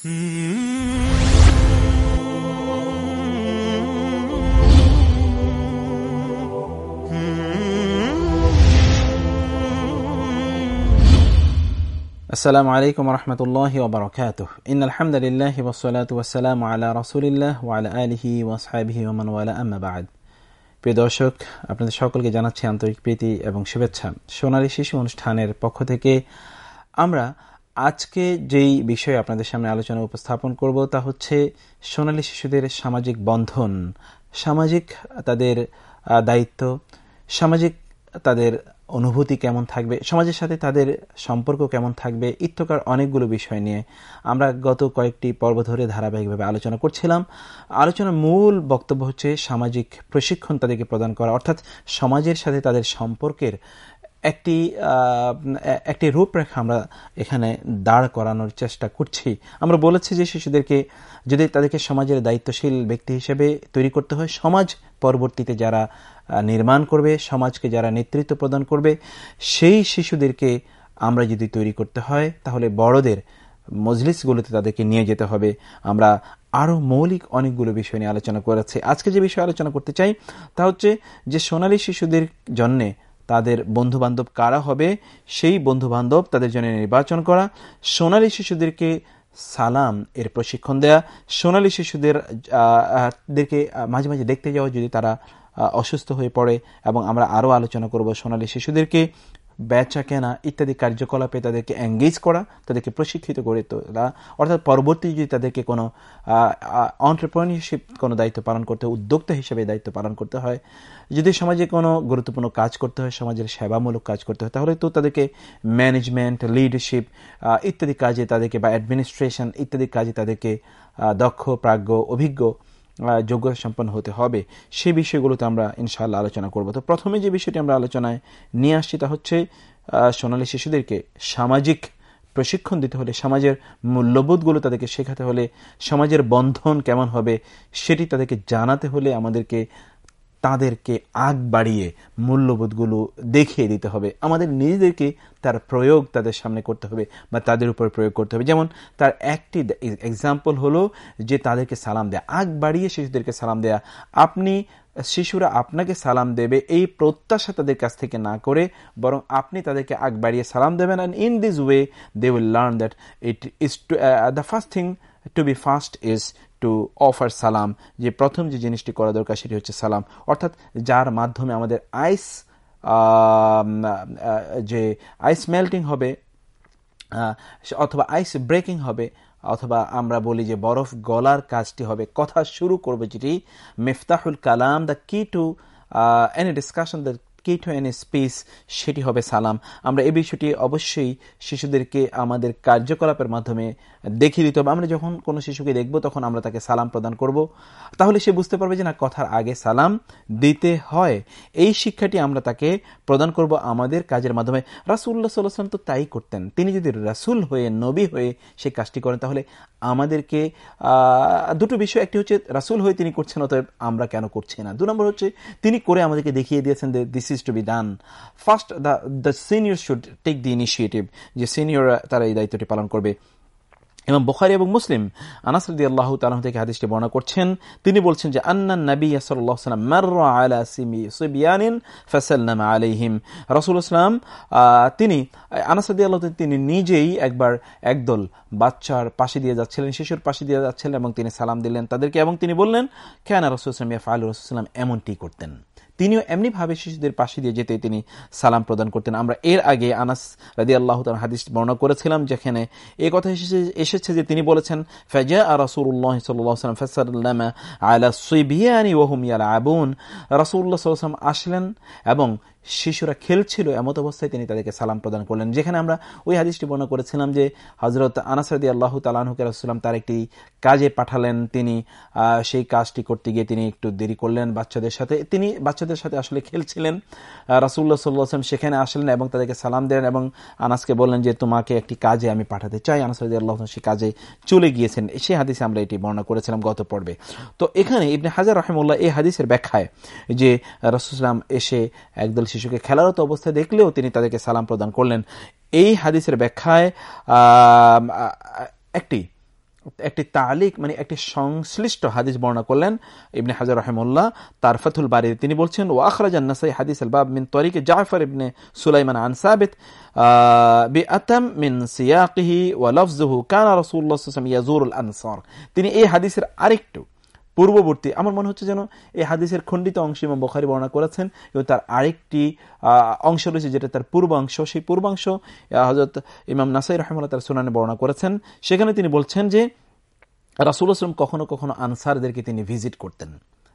আসসালামু আলাইকুম রহমতুল্লাহ ওবরকাত ইন আলহামদুলিল্লাহ ওসলাত ওসালাম আলা রসুলিল্লাহ ওয়ালা আলহি ওয়াসাবিহি ওমান ওয়ালা আম্মাবাদ প্রিয় দর্শক, আপনাদের সকলকে জানাচ্ছি আন্তরিক প্রীতি এবং শুভেচ্ছা। সোনালী শিশু অনুষ্ঠানের পক্ষ থেকে আমরা আজকে যেই বিষয়ে আপনাদের সামনে আলোচনা উপস্থাপন করব তা হচ্ছে সোনালী শিশুদের সামাজিক বন্ধন। সামাজিক তাদের দায়িত্ব, সামাজিক তাদের অনুভূতি কেমন থাকবে, সমাজের সাথে তাদের সম্পর্ক কেমন থাকবে ইত্যকার অনেকগুলো বিষয় নিয়ে আমরা গত কয়েকটি পর্ব ধরে ধারাবাহিকভাবে আলোচনা করছিলাম। আলোচনার মূল বক্তব্য হচ্ছে সামাজিক প্রশিক্ষণ তাদেরকে প্রদান করা, অর্থাৎ সমাজের সাথে তাদের সম্পর্কের একটি একটি রূপরেখা আমরা এখানে দাঁড় করানোর চেষ্টা করছি। আমরা বলেছি যে শিশুদেরকে যদি তাদেরকে সমাজের দায়িত্বশীল ব্যক্তি হিসেবে তৈরি করতে হয়, সমাজ পরবর্তীতে যারা নির্মাণ করবে, সমাজকে যারা নেতৃত্ব প্রদান করবে, সেই শিশুদেরকে আমরা যদি তৈরি করতে হয়, তাহলে বড়দের মজলিসগুলোতে তাদেরকে নিয়ে যেতে হবে। আমরা আরও মৌলিক অনেকগুলো বিষয় নিয়ে আলোচনা করেছি। আজকে যে বিষয়ে আলোচনা করতে চাই, তা হচ্ছে যে সোনালী শিশুদের জন্যে তাদের বন্ধুবান্ধব কারা হবে, সেই বন্ধুবান্ধব তাদের জন্য নির্বাচন করা। সোনালী শিশুদেরকে সালাম, এর প্রশিক্ষণ দেয়া। সোনালী শিশুদের দেরকে মাঝে মাঝে দেখতে যাওয়া যদি তারা অসুস্থ হয়ে পড়ে, এবং আমরা আরও আলোচনা করব সোনালী শিশুদেরকে। বেচা কেনা ইত্যাদি কার্যকলাপে তাদেরকে এঙ্গেজ করা, তাদেরকে প্রশিক্ষিত করে তোলা, অর্থাৎ পরবর্তী যদি তাদেরকে কোনো অন্টারপ্রনিয়রশিপ কোনো দায়িত্ব পালন করতে হয় উদ্যোক্তা হিসেবে দায়িত্ব পালন করতে হয়, যদি সমাজে কোনো গুরুত্বপূর্ণ কাজ করতে হয়, সমাজের সেবামূলক কাজ করতে হয়, তাহলে তো তাদেরকে ম্যানেজমেন্ট লিডারশিপ ইত্যাদি কাজে তাদেরকে বা অ্যাডমিনিস্ট্রেশন ইত্যাদি কাজে তাদেরকে দক্ষ, প্রাজ্ঞ, অভিজ্ঞ যোগ্যতা সম্পন্ন হতে হবে, সে বিষয়গুলোতে আমরা ইনশাল্লাহ আলোচনা করব। তো প্রথমে যে বিষয়টি আমরা আলোচনায় নিয়ে আসছি তা হচ্ছে সোনালি শিশুদেরকে সামাজিক প্রশিক্ষণ দিতে হলে, সমাজের মূল্যবোধগুলো তাদেরকে শেখাতে হলে, সমাজের বন্ধন কেমন হবে সেটি তাদেরকে জানাতে হলে আমাদেরকে তাদেরকে আগ বাড়িয়ে মূল্যবোধগুলো দেখিয়ে দিতে হবে। আমাদের নিজেদেরকে তার প্রয়োগ তাদের সামনে করতে হবে বা তাদের উপর প্রয়োগ করতে হবে। যেমন তার একটি এক্সাম্পল হলো যে তাদেরকে সালাম দেয়া। আগ বাড়িয়ে শিশুদেরকে সালাম দেয়া। আপনি, শিশুরা আপনাকে সালাম দেবে এই প্রত্যাশা তাদের কাছ থেকে না করে, বরং আপনি তাদেরকে আগ বাড়িয়ে সালাম দেবেন and in this way they will learn that it is the first thing to be first is to offer সালাম যে প্রথম যে জিনিসটি করা দরকার সেটি হচ্ছে সালাম অর্থাৎ যার মাধ্যমে আমাদের আইস যে আইস মেল্টিং হবে অথবা আইস ব্রেকিং হবে, অথবা আমরা বলি যে বরফ গলার কাজটি হবে। কথা শুরু করবে যেটি মিফতাহুল কালাম the key to any discussion the key to any space সেটি হবে সালাম। আমরা এই বিষয়টি অবশ্যই শিশুদেরকে আমাদের কার্যকলাপের মাধ্যমে দেখিয়ে দিতে হবে। আমরা যখন কোনো শিশুকে দেখব, তখন আমরা তাকে সালাম প্রদান করব। তাহলে সে বুঝতে পারবে যে না, কথার আগে সালাম দিতে হয়। এই শিক্ষাটি আমরা তাকে প্রদান করব আমাদের কাজের মাধ্যমে। রাসুল্লাহ সাল্লাম তো তাই করতেন। তিনি যদি রাসুল হয়ে, নবী হয়ে সেই কাজটি করেন, তাহলে আমাদেরকে দুটো বিষয়। একটি হচ্ছে, রাসুল হয়ে তিনি করছেন, অতএব আমরা কেন করছি না? দু নম্বর হচ্ছে, তিনি করে আমাদেরকে দেখিয়ে দিয়েছেন this to be done first the the senior should take the initiative যে সিনিয়র তারা এই দায়িত্বটি পালন করবে। এবং বখারি এবং মুসলিম আনাসরদি আল্লাহ তালাহ থেকে হাদিসটি বর্ণনা করছেন। তিনি বলছেন যে আন্নান নবী সাল্লাম মাররা আলা সিমি সুবিয়ানিন ফাসাল্লাম আলাইহিম। রসুল ইসলাম তিনি আনাসরদি আল্লাহ তিনি নিজেই একবার একদল বাচ্চার পাশে দিয়ে যাচ্ছিলেন, শিশুর পাশে দিয়ে যাচ্ছিলেন এবং তিনি সালাম দিলেন তাদেরকে এবং তিনি বললেন, কেন রসুল ইসলাম ইয়া ফাল রসুলাম এমনটি করতেন। তিনিও এমনিভাবে শিশুদের পাশে দিয়ে যেতে তিনি সালাম প্রদান করতেন। আমরা এর আগে আনাস রাজি আল্লাহ হাদিস বর্ণনা করেছিলাম, যেখানে এ কথা এসেছে যে তিনি বলেছেন ফেজা আর রাসুল্লাহ সাল্লাম ফেসাল্লাম আলা সুইবিয়ানি ওহমিয়াল আবুন রাসুল্লাহ সাল্লাম আসলেন এবং শিশুরা খেলছিল এমত অবস্থায় তিনি তাদেরকে সালাম প্রদান করলেন। যেখানে আমরা ওই হাদিসটি বর্ণনা করেছিলাম যে হজরত আনাসাদি আল্লাহ তালাহুকে তার একটি কাজে পাঠালেন। তিনি সেই কাজটি করতে গিয়ে তিনি একটু দেরি করলেন বাচ্চাদের সাথে। তিনি বাচ্চাদের সাথে আসলে খেলছিলেন। রাসুল্লাহ সাল্লাম সেখানে আসলেন এবং তাদেরকে সালাম দিলেন এবং আনাসকে বললেন যে, তোমাকে একটি কাজে আমি পাঠাতে চাই। আনাসাদি আল্লাহ সেই কাজে চলে গিয়েছেন। সেই হাদিসে আমরা এটি বর্ণনা করেছিলাম গত পর্বে। তো এখানে ইবনে হাজার রহমুল্লাহ এই হাদিসের ব্যাখ্যায় যে রসুলাম এসে একদল শিশুকে খেলারত অবস্থায় দেখলেও তিনি তাদেরকে সালাম প্রদান করলেন। এই হাদিসের ব্যাখ্যায় একটি একটি তালিক মানে একটি সংশ্লিষ্ট হাদিস বর্ণনা করলেন ইবনে হাজার রহমুল্লাহ তার ফতুল বাড়ি তিনি বলছেন ও আখরাজান হাদিস আলবাব মিন তরিকে জাফর ইবনে সুলাইমান আন সাবিত বিআতাম মিন ইয়াজুরুল তিনি এই হাদিসের আরেকটু পূর্ববর্তী। আমার মনে হচ্ছে যেন এই হাদিসের খণ্ডিত অংশ ইমাম বখারি বর্ণনা করেছেন এবং তার আরেকটি অংশ রয়েছে যেটা তার পূর্বাংশ। সেই পূর্বাংশ হজরত ইমাম নাসাই রহমুল্লাহ তার সুনানে বর্ণনা করেছেন। সেখানে তিনি বলছেন যে রাসুল আসলাম কখনো কখনো আনসারদেরকে তিনি ভিজিট করতেন।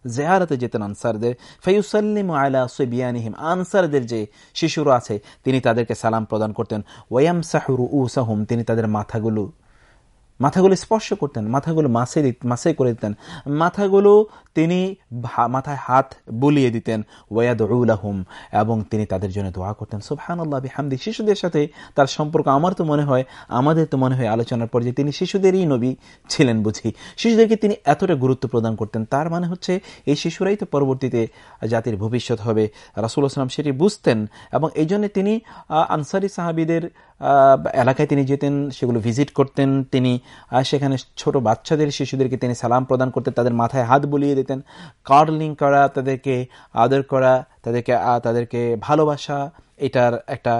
জেহারাতে যেতেন আনসারদের। ফাইউসাল্লিম আলা সবিয়ানিহিম, আনসারদের যে শিশুরা আছে, তিনি তাদেরকে সালাম প্রদান করতেন। ওয়াম সাহুরু উসাহুম তিনি তাদের মাথাগুলো মাথাগুলো স্পর্শ করতেন, মাথাগুলো মাসে মাসে করে দিতেন, মাথাগুলো তিনি মাথায় হাত বুলিয়ে দিতেন ওয়াদ আহুম এবং তিনি তাদের জন্য দোয়া করতেন। সুবহান আল্লাহ হামদি শিশুদের সাথে তার সম্পর্ক আমার তো মনে হয়, আমাদের তো মনে হয় আলোচনার পর যে তিনি শিশুদেরই নবী ছিলেন বুঝি। শিশুদেরকে তিনি এতটা গুরুত্ব প্রদান করতেন, তার মানে হচ্ছে এই শিশুরাই তো পরবর্তীতে জাতির ভবিষ্যৎ হবে। রাসুল আসলাম সেটি বুঝতেন, এবং এই জন্য তিনি আনসারি সাহাবিদের এলাকায় তিনি যেতেন, সেগুলো ভিজিট করতেন তিনি সেখানে ছোট বাচ্চাদের, শিশুদেরকে তিনি সালাম প্রদান করতেন তাদের মাথায় হাত বুলিয়ে দিতেন। কার্লিং করা, তাদেরকে আদর করা, তাদেরকে তাদেরকে ভালোবাসা, এটার একটা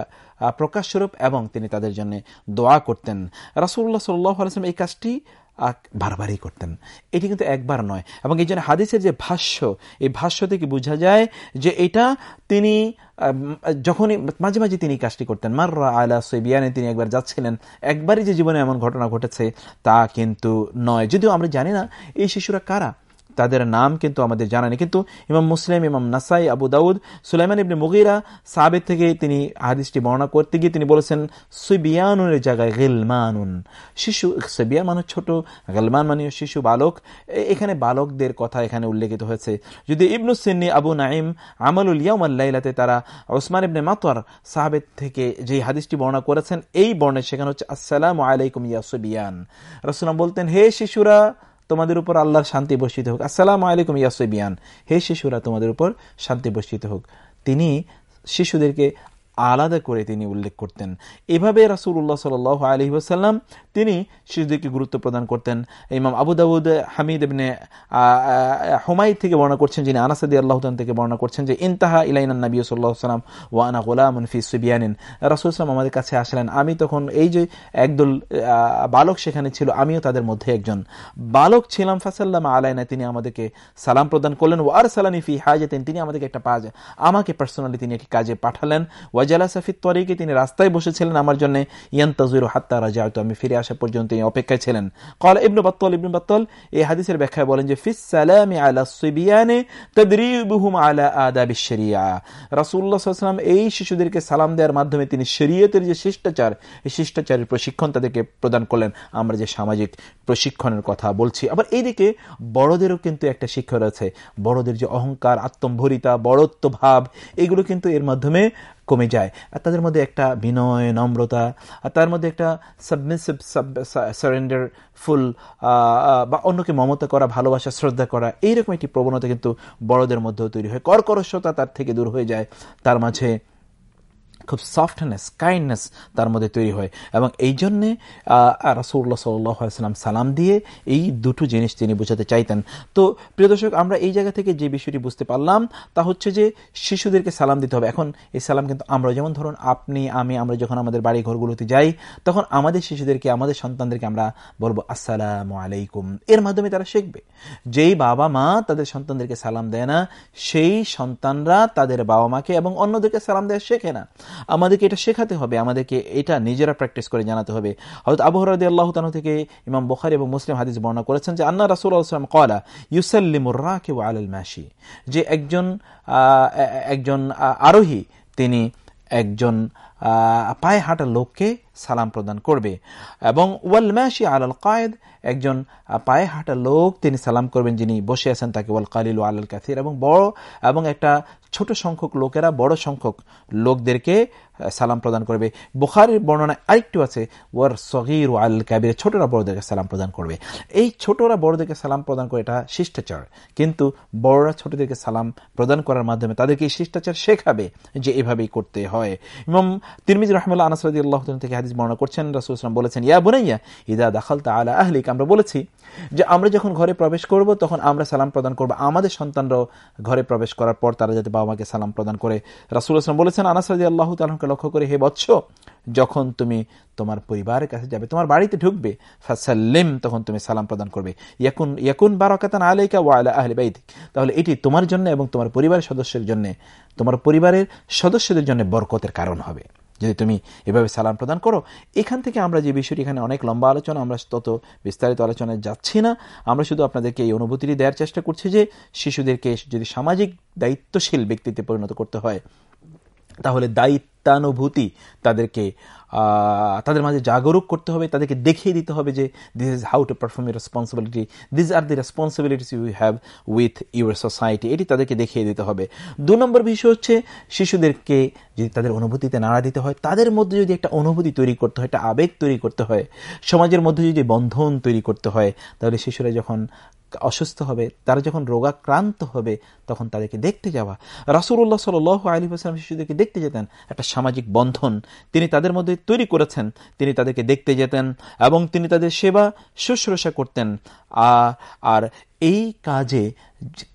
প্রকাশস্বরূপ এবং তিনি তাদের জন্য দোয়া করতেন। রাসুল্লাহ সাল্লাহ আলসালাম এই কাজটি বারবারই করতেন। এটি কিন্তু একবার নয়। এবং এই জন্য হাদিসের যে ভাষ্য, এই ভাষ্য থেকে বোঝা যায় যে এটা তিনি যখনই মাঝে মাঝে তিনি কাজটি করতেন। মাররা আলা সৈবিয়ানে তিনি একবার যাচ্ছিলেন। একবারই যে জীবনে এমন ঘটনা ঘটেছে, তা কিন্তু নয়। যদিও আমরা জানি না, এই শিশুরা কারা? তাদের নাম কিন্তু আমাদের জানা নেই। কিন্তু ইমাম মুসলিম, ইমাম নাসাই, আবু দাউদ, সুলাইমান ইবনে মুগিরা সাবের থেকে তিনি হাদিসটি বর্ণনা করতে গিয়ে তিনি বলেছেন সুবিয়ানুনের জায়গায় গেলমানুন। শিশু সুবিয়ান মানে ছোট, গেলমান মানে শিশু, বালক। এখানে বালকদের কথা এখানে উল্লেখিত হয়েছে। যদি ইবনু সিন্নি, আবু নাইম আমলুল ইয়ামাল্লাইলাতে তারা ওসমান ইবনে মাতোয়ার সাহাবেদ থেকে যে হাদিসটি বর্ণনা করেছেন, এই বর্ণে সেখানে হচ্ছে, আসসালাম আলাইকুম ইয়া সুবিয়ান। রসুলাম বলতেন, হে শিশুরা তোমাদের উপর আল্লাহর শান্তি বর্ষিত হোক। আসসালাম আলাইকুম ইয়াসবিয়ান হে শিশুরা, তোমাদের উপর শান্তি বর্ষিত হোক। তিনি শিশুদেরকে আলাদা করে তিনি উল্লেখ করতেন। এভাবে রাসুল্লাহ সাল আলহি ওসাল্লাম তিনি শিশুদেরকে গুরুত্ব প্রদান করতেন। ইমাম আবু হামিদ এমনি হুমাই থেকে বর্ণনা করছেন, যিনি আনাসাদি আল্লাহ থেকে বর্ণনা করছেন যে, ইন্তাহা ইলাইন নবী সাল্লাহ সাল্লাম ওয়ানা গোলাম ফি সুবিয়ানিন। রাসুল ইসলাম আমাদের কাছে আসলেন। আমি তখন এই যে একদল বালক সেখানে ছিল, আমিও তাদের মধ্যে একজন। বালক ছিলাম, ফাসাল্লাম আলাইনা, তিনি আমাদেরকে সালাম প্রদান করলেন। ওয়ার সালানি ফি হাজেতেন তিনি আমাদেরকে একটা পাজ, আমাকে পার্সোনালি তিনি একটি কাজে পাঠালেন। ওয়াজালা তরিকে, তিনি রাস্তায় বসেছিলেন আমার জন্য ইয়ান তাজুর হাত্তা রাজা আমি ফিরে আসা পর্যন্ত তিনি অপেক্ষায় ছিলেন। কল ইবনু বাত্তল ইবনু বাত্তল এই হাদিসের ব্যাখ্যায় বলেন যে, ফিস সালামি আলা সুবিয়ানে তদরিবুহুম আলা আদাবি শরিয়া। রাসূলুল্লাহ এই শিশুদেরকে সালাম দেওয়ার মাধ্যমে তিনি শরীয়তের যে শিষ্টাচার, এই শিষ্টাচারের প্রশিক্ষণ তাদেরকে প্রদান করলেন। আমরা যে সামাজিক প্রশিক্ষণের কথা বলছি, আবার এইদিকে বড়দেরও কিন্তু একটা শিক্ষা রয়েছে। বড়দের যে অহংকার, আত্মম্ভরিতা বড়ত্ব ভাব এগুলো কিন্তু এর মাধ্যমে কমে যায়। আর তাদের মধ্যে একটা বিনয়, নম্রতা, আর তার মধ্যে একটা সাবমিসিভ সারেন্ডার ফুল বা অন্যকে মমতা করা, ভালোবাসা, শ্রদ্ধা করা, এইরকম একটি প্রবণতা কিন্তু বড়দের মধ্যেও তৈরি হয়। কর্করস্যতা তার থেকে দূর হয়ে যায়। তার মাঝে খুব সফটনেস কাইন্ডনেস তার মধ্যে তৈরি হয়। এবং এই জন্যে রাসৌল্লা সাল্লাম সালাম দিয়ে এই দুটো জিনিস তিনি বোঝাতে চাইতেন। তো প্রিয় দর্শক, আমরা এই জায়গা থেকে যে বিষয়টি বুঝতে পারলাম, তা হচ্ছে যে শিশুদেরকে সালাম দিতে হবে। এখন এই সালাম কিন্তু আমরা, যেমন ধরুন আপনি, আমি, আমরা যখন আমাদের বাড়ি ঘরগুলোতে যাই, তখন আমাদের শিশুদেরকে, আমাদের সন্তানদেরকে আমরা বলব, আসসালাম আলাইকুম। এর মাধ্যমে তারা শিখবে। যেই বাবা মা তাদের সন্তানদেরকে সালাম দেয় না, সেই সন্তানরা তাদের বাবা মাকে এবং অন্যদেরকে সালাম দেওয়া শেখে না। আমাদেরকে এটা শেখাতে হবে, আমাদেরকে এটা নিজেরা প্র্যাকটিস করে জানাতে হবে। হয়তো আবহরাদি আল্লাহ তানু থেকে ইমাম বখারি এবং মুসলিম হাদিস বর্ণনা করেছেন যে, আন্না রাসুল আসলাম কলা ইউসাল্লিমুর রাকে আল মাসি যে একজন একজন আরোহী, তিনি একজন পায়ে হাঁটা লোককে সালাম প্রদান করবে। এবং ওয়াল ম্যাশি আল কায়েদ, একজন পায়ে হাঁটা লোক তিনি সালাম করবেন যিনি বসে আছেন তাকে ওয়াল কালিল আল কাথির এবং বড় এবং একটা ছোট সংখ্যক লোকেরা বড় সংখ্যক লোকদেরকে সালাম প্রদান করবে। বুখারির বর্ণনা আরেকটু আছে, ওয়ার সগির আল কাবির, ছোটরা বড়দেরকে সালাম প্রদান করবে। এই ছোটরা বড়দেরকে সালাম প্রদান করে এটা শিষ্টাচার। কিন্তু বড়রা ছোটদেরকে সালাম প্রদান করার মাধ্যমে তাদেরকে শিষ্টাচার শেখাবে যে এভাবেই করতে হয়। এবং তিরমিজ রহমাল্লাহ আল্লাহ থেকে হাদিস বর্ণনা করছেন, রাসুল ইসলাম বলেছেন, ইয়া বুনাইয়া, ইদা দাখাল তা আলা আহলিক আমরা বলেছি যে আমরা যখন ঘরে প্রবেশ করব, তখন আমরা সালাম প্রদান করব। আমাদের সন্তানরাও ঘরে প্রবেশ করার পর তারা যাতে বাবা মাকে সালাম প্রদান করে। রাসুল ইসলাম বলেছেন, আনাস রাজি আল্লাহ তালকে লক্ষ্য করে, হে বৎস, যখন তুমি তোমার পরিবারের কাছে যাবে, তোমার বাড়িতে ঢুকবে, ফাসাল্লিম, তখন তুমি সালাম প্রদান করবে। ইয়াকুন ইয়াকুন বারাকাতান আলাইকা ওয়া আলা আহলি বাইতিক তাহলে এটি তোমার জন্য এবং তোমার পরিবারের সদস্যের জন্য, তোমার পরিবারের সদস্যদের জন্য বরকতের কারণ হবে। যদি তুমি এভাবে সালাম প্রদান করো, এখান থেকে আমরা যে বিষয়টি এখানে অনেক লম্বা আলোচনা, আমরা তত বিস্তারিত আলোচনায় যাচ্ছি না। আমরা শুধু আপনাদেরকে এই অনুভূতিটি দেওয়ার চেষ্টা করছি যে শিশুদেরকে যদি সামাজিক দায়িত্বশীল ব্যক্তিতে পরিণত করতে হয়, তাহলে দায়িত্বানুভূতি তাদেরকে তাদের মাঝে জাগরুক করতে হবে, তাদেরকে দেখিয়ে দিতে হবে যে this is how to perform your responsibility this are the responsibilities you have with your society এটি তাদেরকে দেখিয়ে দিতে হবে। দু নম্বর বিষয় হচ্ছে শিশুদেরকে যদি তাদের অনুভূতিতে নাড়া দিতে হয়, তাদের মধ্যে যদি একটা অনুভূতি তৈরি করতে হয়, একটা আবেগ তৈরি করতে হয়, সমাজের মধ্যে যদি বন্ধন তৈরি করতে হয়, তাহলে শিশুরা যখন অসুস্থ হবে, তারা যখন রোগাক্রান্ত হবে, তখন তাদেরকে দেখতে যাওয়া। রাসুল্লাহ সাল আলী আসলাম শিশুদেরকে দেখতে যেতেন, একটা সামাজিক বন্ধন। তিনি তাদের মধ্যে তৈরি করেছেন, তিনি তাদেরকে দেখতে যেতেন এবং তিনি তাদের সেবা শুশ্রূষা করতেন। আর এই কাজে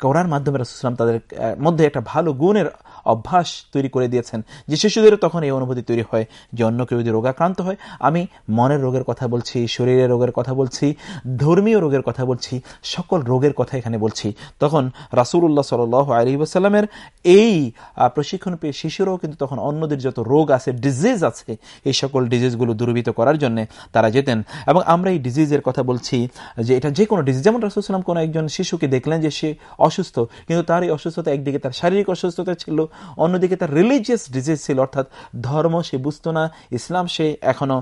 করার মাধ্যমে রাসুলাম তাদের মধ্যে একটা ভালো গুণের অভ্যাস তৈরি করে দিয়েছেন যে শিশুদেরও তখন এই অনুভূতি তৈরি হয় যে অন্য কেউ যদি রোগাক্রান্ত হয়, আমি মনের রোগের কথা বলছি, শরীরের রোগের কথা বলছি, ধর্মীয় রোগের কথা বলছি, সকল রোগের কথা এখানে বলছি। তখন রাসুল্লাহ সাল আলী এই প্রশিক্ষণ পেয়ে শিশুরাও কিন্তু তখন অন্যদের যত রোগ আছে ডিজিজ আছে, এই সকল ডিজিজগুলো দূরীভূত করার জন্য তারা যেতেন। এবং আমরা এই ডিজিজের কথা বলছি যে এটা যে কোনো ডিজিজ যেমন রাসুলসাল্লাম কোনো একজন শিশুকে দেখলেন যে সে অসুস্থ, কিন্তু তার এই অসুস্থতা একদিকে তার শারীরিক অসুস্থতা ছিল, অন্যদিকে তার রিলিজিয়াস ডিজিজ ছিল, অর্থাৎ ধর্ম সে বুঝত না, ইসলাম সে এখনও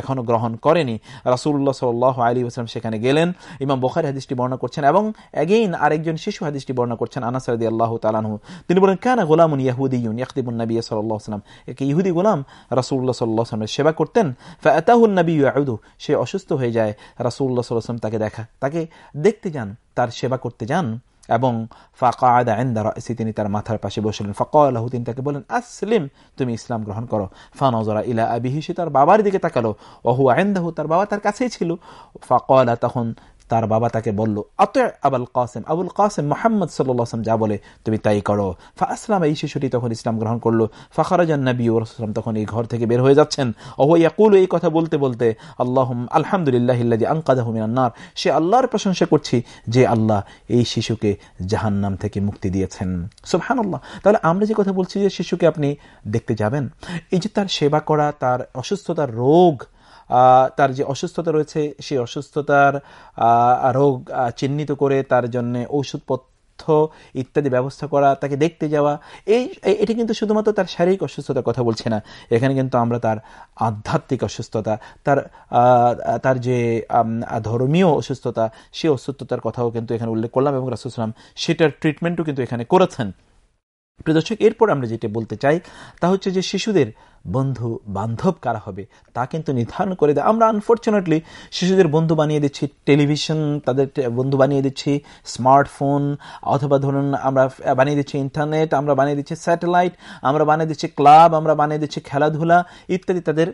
এখনও গ্রহণ করেনি। রাসুল্লাহ সাল আলী আসলাম সেখানে গেলেন, ইমাম বখারি হাদিসটি বর্ণনা করছেন এবং এগেইন আরেকজন শিশু হাদিসটি বর্ণনা করছেন আনাসারদি আল্লাহ তালানহু তিনি বলেন, কেন গোলামুন ইয়াহুদিউন ইয়াকদিবুল নবী সাল্লাহ সাল্লাম একে ইহুদি গোলাম রাসুল্লাহ সাল্লাহ সাল্লামের সেবা করতেন। ফাতাহুল নবী ইয়াউদু। সে অসুস্থ হয়ে যায় রাসুল্লাহ সাল্লাম তাকে দেখা, তাকে দেখতে যান, তার সেবা করতে যান এবং ফাঁকা আদা দ্বারা তিনি তার মাথার পাশে বসলেন। ফাঁকা আল্লাহ তিনি তাকে বলেন আসলিম, তুমি ইসলাম গ্রহণ করো। ফানজরা ইলা আবিহি, সে তার বাবার দিকে তাকালো। ওহু আইন্দাহু তার বাবা তার কাছেই ছিল। ফাঁকা তখন তার বাবা তাকে বলল অত আবুল কাসেম। আবুল কাসেম মোহাম্মদ সাল্লাম যা বলে, তুমি তাই করো। ফা আসলাম এই শিশুটি তখন ইসলাম গ্রহণ করল। ফাখরাজান নবী ওরসলাম তখন এই ঘর থেকে বের হয়ে যাচ্ছেন। ওহো ইয়াকুল, এই কথা বলতে বলতে আল্লাহ আলহামদুলিল্লাহ আঙ্কাদাহমিনান্নার সে আল্লাহর প্রশংসা করছি যে আল্লাহ এই শিশুকে জাহান্নাম থেকে মুক্তি দিয়েছেন। সুবহান আল্লাহ তাহলে আমরা যে কথা বলছি যে শিশুকে আপনি দেখতে যাবেন, এই যে তার সেবা করা, তার অসুস্থতার রোগ তার যে অসুস্থতা রয়েছে, সেই অসুস্থতার রোগ চিহ্নিত করে তার জন্য ঔষধপত্র ইত্যাদি ব্যবস্থা করা, তাকে দেখতে যাওয়া, এই এটি কিন্তু শুধুমাত্র তার শারীরিক অসুস্থতার কথা বলছে না। এখানে কিন্তু আমরা তার আধ্যাত্মিক অসুস্থতা, তার তার যে ধর্মীয় অসুস্থতা, সেই অসুস্থতার কথাও কিন্তু এখানে উল্লেখ করলাম এবং রাসুসলাম সেটার ট্রিটমেন্টও কিন্তু এখানে করেছেন। প্রিয়দর্শক এরপর আমরা যেটা বলতে চাই তা হচ্ছে যে শিশুদের বন্ধু বান্ধব কারা হবে তা কিন্তু নির্ধারণ করে দেয় আমরা আনফর্চুনেটলি শিশুদের বন্ধু বানিয়ে দিচ্ছি টেলিভিশন তাদের বন্ধু বানিয়ে দিচ্ছি স্মার্টফোন অথবা ধরুন আমরা বানিয়ে দিচ্ছি ইন্টারনেট আমরা বানিয়ে দিচ্ছি স্যাটেলাইট আমরা বানিয়ে দিচ্ছি ক্লাব আমরা বানিয়ে দিচ্ছি খেলাধুলা ইত্যাদি তাদের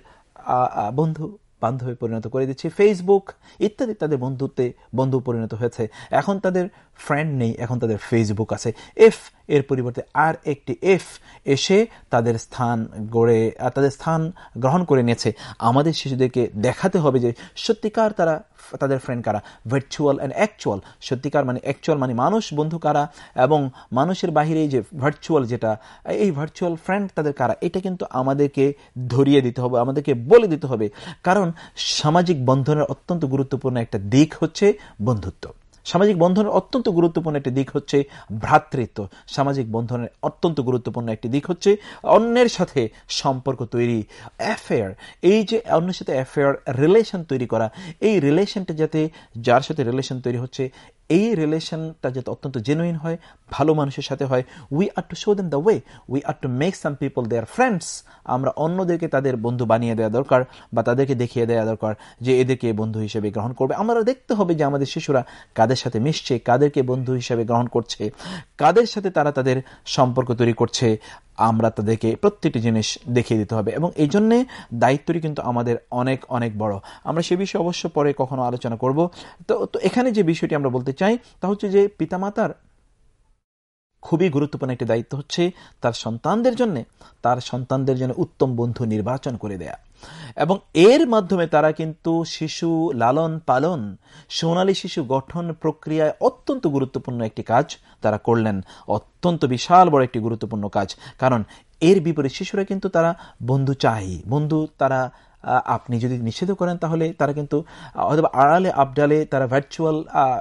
বন্ধু বান্ধবে পরিণত করে দিচ্ছি। ফেসবুক ইত্যাদি তাদের বন্ধুত্বে বন্ধু পরিণত হয়েছে। এখন তাদের ফ্রেন্ড নেই, এখন তাদের ফেসবুক আছে। এফ এর পরিবর্তে আর একটি এফ এসে তাদের স্থান গড়ে তাদের স্থান গ্রহণ করে নিয়েছে। আমাদের শিশুদেরকে দেখাতে হবে যে সত্যিকার তারা তাদের ফ্রেন্ড কারা? ভার্চুয়াল অ্যান্ড অ্যাকচুয়াল সত্যিকার মানে অ্যাকচুয়াল মানে মানুষ, বন্ধু কারা? এবং মানুষের বাহিরে যে ভার্চুয়াল যেটা, এই ভার্চুয়াল ফ্রেন্ড তাদের কারা? এটা কিন্তু আমাদেরকে ধরিয়ে দিতে হবে, আমাদেরকে বলে দিতে হবে। কারণ সামাজিক বন্ধনের অত্যন্ত গুরুত্বপূর্ণ একটা দিক হচ্ছে বন্ধুত্ব। সামাজিক বন্ধনের অত্যন্ত গুরুত্বপূর্ণ একটি দিক হচ্ছে ভ্রাতৃত্ব। সামাজিক বন্ধনের অত্যন্ত গুরুত্বপূর্ণ একটি দিক হচ্ছে অন্যের সাথে সম্পর্ক তৈরি অ্যাফেয়ার এই যে অন্যের সাথে অ্যাফেয়ার রিলেশন তৈরি করা, এই রিলেশনটা যাতে, যার সাথে রিলেশন তৈরি হচ্ছে এই রিলেশনটা যাতে অত্যন্ত জেনুইন হয়, ভালো মানুষের সাথে হয় we are to show them the way we are to make some people their friends আমরা অন্যদেরকে তাদের বন্ধু বানিয়ে দেওয়া দরকার বা তাদেরকে দেখিয়ে দেওয়া দরকার যে এদেরকে বন্ধু হিসেবে গ্রহণ করবে। আমরা দেখতে হবে যে আমাদের শিশুরা কাদের সাথে মিশছে, কাদেরকে বন্ধু হিসেবে গ্রহণ করছে, কাদের সাথে তারা তাদের সম্পর্ক তৈরি করছে আমরা তাদেরকে প্রত্যেকটি জিনিস দেখিয়ে দিতে হবে। এবং এই জন্যে দায়িত্বটি কিন্তু আমাদের অনেক অনেক বড়। আমরা সে বিষয়ে অবশ্য পরে কখনো আলোচনা করব। তো তো এখানে যে বিষয়টি আমরা বলতে চাই, তা হচ্ছে যে পিতামাতার খুবই গুরুত্বপূর্ণ একটি দায়িত্ব হচ্ছে তার সন্তানদের জন্য, তার সন্তানদের জন্য উত্তম বন্ধু নির্বাচন করে দেয়া। এবং এর মাধ্যমে তারা কিন্তু শিশু লালন পালন, সোনালী শিশু গঠন প্রক্রিয়ায় অত্যন্ত গুরুত্বপূর্ণ একটি কাজ তারা করলেন। অত্যন্ত বিশাল বড় একটি গুরুত্বপূর্ণ কাজ। কারণ এর বিপরীত শিশুরা কিন্তু তারা বন্ধু চাই, বন্ধু তারা আপনি যদি নিষেধ করেন তাহলে তারা কিন্তু অথবা আড়ালে, আবডালে তারা ভার্চুয়াল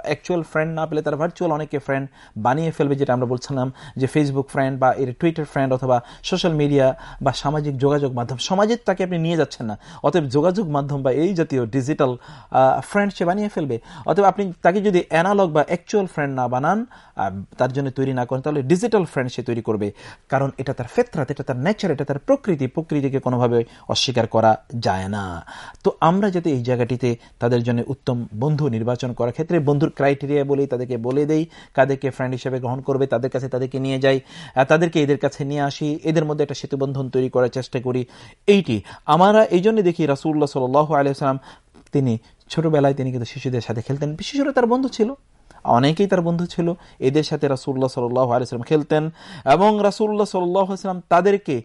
অ্যাকচুয়াল ফ্রেন্ড না পেলে তারা ভার্চুয়াল অনেকে ফ্রেন্ড বানিয়ে ফেলবে, যেটা আমরা বলছিলাম যে ফেসবুক ফ্রেন্ড বা এর টুইটার ফ্রেন্ড অথবা সোশ্যাল মিডিয়া বা সামাজিক যোগাযোগ মাধ্যম, সমাজের তাকে আপনি নিয়ে যাচ্ছেন না। অতএব যোগাযোগ মাধ্যম বা এই জাতীয় ডিজিটাল ফ্রেন্ড সে বানিয়ে ফেলবে। অথবা আপনি তাকে যদি অ্যানালগ বা অ্যাকচুয়াল ফ্রেন্ড না বানান তার জন্য তৈরি না করেন, তাহলে ডিজিটাল ফ্রেন্ড সে তৈরি করবে। কারণ এটা তার ফেতরাত, এটা তার নেচার এটা তার প্রকৃতি, প্রকৃতিকে কোনোভাবে অস্বীকার করা যায় না। তো আমরা যাতে এই জায়গাটিতে তাদের জন্য উত্তম বন্ধু নির্বাচন করার ক্ষেত্রে বন্ধুর ক্রাইটেরিয়া বলি তাদেরকে বলে দেই, কাদেরকে ফ্রেন্ড হিসেবে গ্রহণ করবে, তাদের কাছে তাদেরকে নিয়ে যাই তাদেরকে এদের কাছে নিয়ে আসি, এদের মধ্যে একটা সেতুবন্ধন তৈরি করার চেষ্টা করি। এইটি, আমরা এই জন্য দেখি রাসুল্লাহ সাল আলিয়া তিনি ছোটবেলায় তিনি কিন্তু শিশুদের সাথে খেলতেন। শিশুরা তার বন্ধু ছিল। অনেকেই তার বন্ধু ছিল। এদের সাথে রাসুল্লাহ সাল্লাহ আলিয়াল্লাম খেলতেন এবং রাসুল্লাহ সাল্লাম তাদেরকে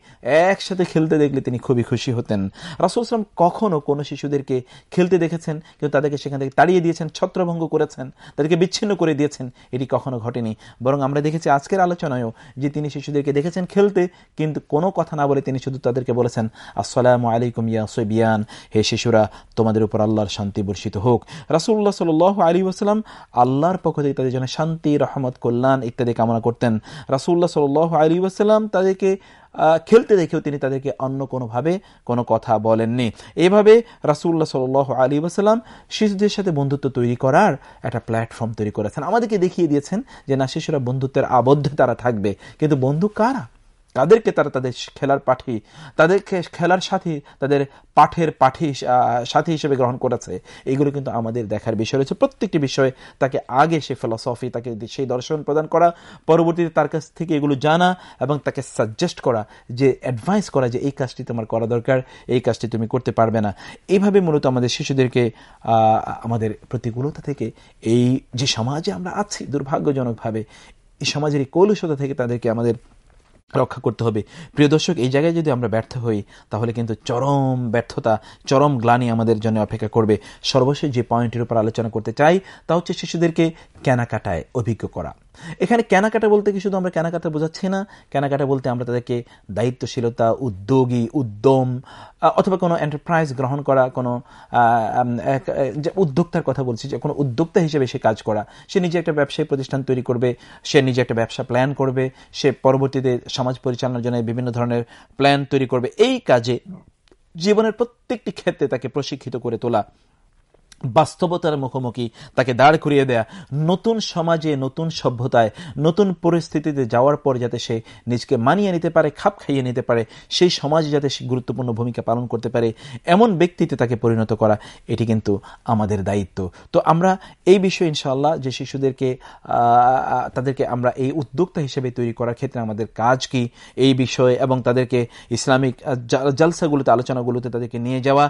একসাথে খেলতে দেখলে তিনি খুবই খুশি হতেন। রাসুল ইসলাম কখনো কোনো শিশুদেরকে খেলতে দেখেছেন, কিন্তু তাদেরকে সেখান থেকে তাড়িয়ে দিয়েছেন, ছত্রভঙ্গ করেছেন, তাদেরকে বিচ্ছিন্ন করে দিয়েছেন। এটি কখনো ঘটেনি। বরং আমরা দেখেছি আজকের আলোচনায়ও যে তিনি শিশুদেরকে দেখেছেন খেলতে, কিন্তু কোনো কথা না বলে তিনি শুধু তাদেরকে বলেছেন, আসসালাম আলাইকুম ইয়া সৈবিয়ান, হে শিশুরা, তোমাদের উপর আল্লাহর শান্তি বর্ষিত হোক। রাসুল্লাহ সাল আলী ওসালাম আল্লাহর পক্ষ থেকে তাদের জন্য শান্তি, রহমত, কল্যাণ ইত্যাদি কামনা করতেন। রাসুল্লাহ সাল আলী ওয়াসাল্লাম তাদেরকে খেলতে দেখেও তিনি তাদেরকে অন্য কোনোভাবে কোনো কথা বলেননি। এভাবে রাসুল্লাহ সাল আলী আসসালাম শিশুদের সাথে বন্ধুত্ব তৈরি করার একটা প্ল্যাটফর্ম তৈরি করেছেন। আমাদেরকে দেখিয়ে দিয়েছেন যে না, শিশুরা বন্ধুত্বের আবদ্ধ তারা থাকবে। কিন্তু বন্ধু কারা? তাদেরকে তারা তাদের খেলার পাঠি তাদেরকে খেলার সাথে, তাদের পাঠের পাঠি সাথী হিসেবে গ্রহণ করেছে। এগুলো কিন্তু আমাদের দেখার বিষয় রয়েছে। প্রত্যেকটি বিষয়ে তাকে আগে সে ফিলসফি তাকে সেই দর্শন প্রদান করা, পরবর্তীতে তার কাছ থেকে এগুলো জানা এবং তাকে সাজেস্ট করা, যে অ্যাডভাইস করা যে এই কাজটি তোমার করা দরকার, এই কাজটি তুমি করতে পারবে না। এইভাবে মূলত আমাদের শিশুদেরকে আমাদের প্রতিকূলতা থেকে, এই যে সমাজে আমরা আছি দুর্ভাগ্যজনকভাবে, এই সমাজের এই কৌলুষতা থেকে তাদেরকে আমাদের রক্ষা করতে হবে। প্রিয় দর্শক, এই জায়গায় যদি আমরা ব্যর্থ হই, তাহলে কিন্তু চরম ব্যর্থতা, চরম গ্লানি আমাদের জন্য অপেক্ষা করবে। সর্বশেষ যে পয়েন্টের উপর আলোচনা করতে চাই, তা হচ্ছে শিশুদেরকে কেনাকাটায় অভিজ্ঞ করা। এখানে কেনাকাটা বলতে কি শুধু আমরা কেনাকাটা বোঝাচ্ছি না? কেনাকাটা বলতে আমরা তাদেরকে দায়িত্বশীলতা, উদ্যোগী, উদ্যম অথবা কোনো এন্টারপ্রাইজ গ্রহণ করা, কোনো উদ্যোক্তার কথা বলছি, যে কোনো উদ্যোক্তা হিসেবে সে কাজ করা। সে নিজে একটা ব্যবসায়ী প্রতিষ্ঠান তৈরি করবে, সে নিজে একটা ব্যবসা প্ল্যান করবে, সে পরবর্তীতে সমাজ পরিচালনার জন্য বিভিন্ন ধরনের প্ল্যান তৈরি করবে। এই কাজে জীবনের প্রত্যেকটি ক্ষেত্রে তাকে প্রশিক্ষিত করে তোলা। বাস্তবতার মুখোমুখি তাকে দাঁড় করিয়ে দেয়া, নতুন সমাজে, নতুন সভ্যতায়, নতুন পরিস্থিতিতে যাওয়ার পর যাতে সে নিজকে মানিয়ে নিতে পারে, খাপ খাইয়ে নিতে পারে, সেই সমাজে যাতে সে গুরুত্বপূর্ণ ভূমিকা পালন করতে পারে, এমন ব্যক্তিতে তাকে পরিণত করা, এটি কিন্তু আমাদের দায়িত্ব। তো আমরা এই বিষয়ে ইনশাল্লাহ যে শিশুদেরকে তাদেরকে আমরা এই উদ্যোক্তা হিসেবে তৈরি করার ক্ষেত্রে আমাদের কাজ কি, এই বিষয়ে এবং তাদেরকে ইসলামিক জালসাগুলোতে, আলোচনাগুলোতে তাদেরকে নিয়ে যাওয়া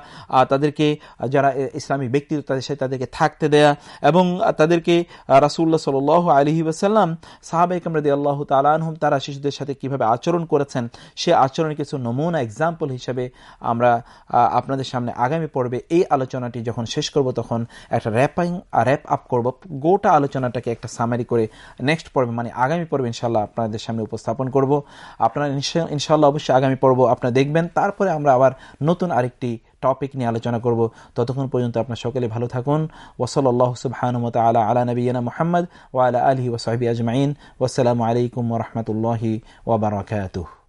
তাদেরকে যারা ইসলামিক ব্যক্তি তাদের সাথে তাদেরকে থাকতে দেয়া এবং তাদেরকে রাসুল্লাহ সাল আলহি ওসাল্লাম সাহাবাইকাম রাদি আল্লাহ তালাহম তারা শিশুদের সাথে কীভাবে আচরণ করেছেন, সে আচরণের কিছু নমুনা এক্সাম্পল হিসাবে আমরা আপনাদের সামনে আগামী পর্বে এই আলোচনাটি যখন শেষ করব, তখন একটা র্যাপিং র্যাপ আপ করব। গোটা আলোচনাটাকে একটা সামারি করে নেক্সট পর্বে মানে আগামী পর্বে ইনশাল্লাহ আপনাদের সামনে উপস্থাপন করব। আপনারা ইনশাল্লাহ অবশ্যই আগামী পর্ব আপনারা দেখবেন। তারপরে আমরা আবার নতুন আরেকটি টপিক নিয়ে আলোচনা করব। ততক্ষণ পর্যন্ত আপনার সকলে ভালো থাকুন। ওসল আল্লাহ সুবাহানুমত আলা আলা নবীনা মোহাম্মদ ওয়ালা আলহি ওসাহবি আজমাইন। ওসালামু আলাইকুম রহমতুল্লাহি ওবরাকাতুহ